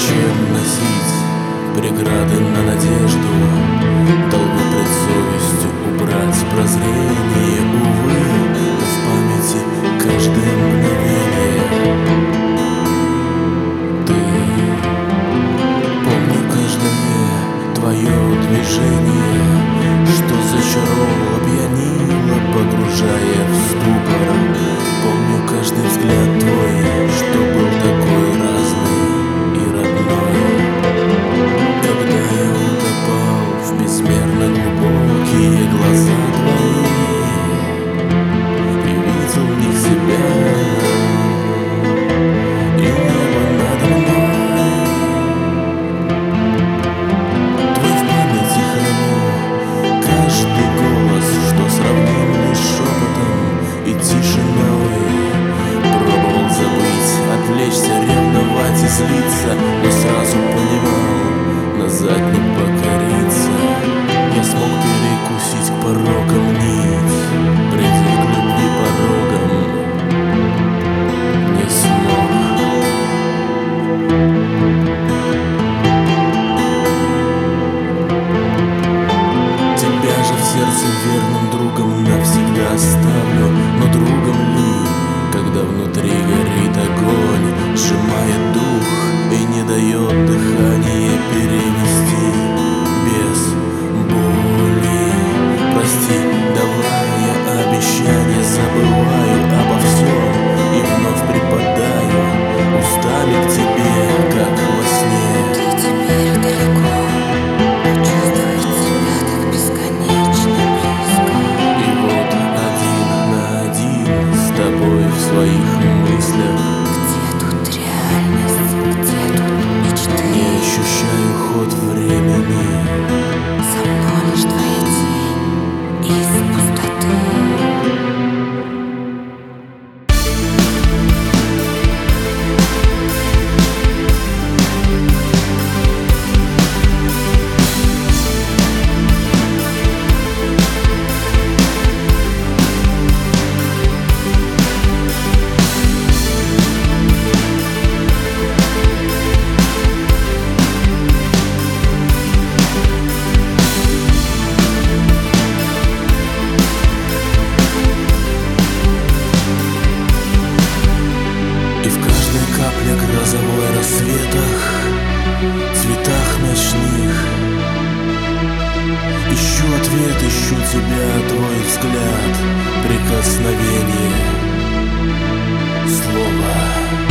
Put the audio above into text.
Зачем носить преграды на надежду? слиться Но сразу понимал, назад не покориться. Я смог перекусить порогом порогам нить Придвигнуть не порогом. Не смог. Тебя же в сердце верным другом навсегда оставлю Но другом ли, когда внутри горит? сжимает дух и не дает дыхать. ищу тебя, твой взгляд, прикосновение, слово.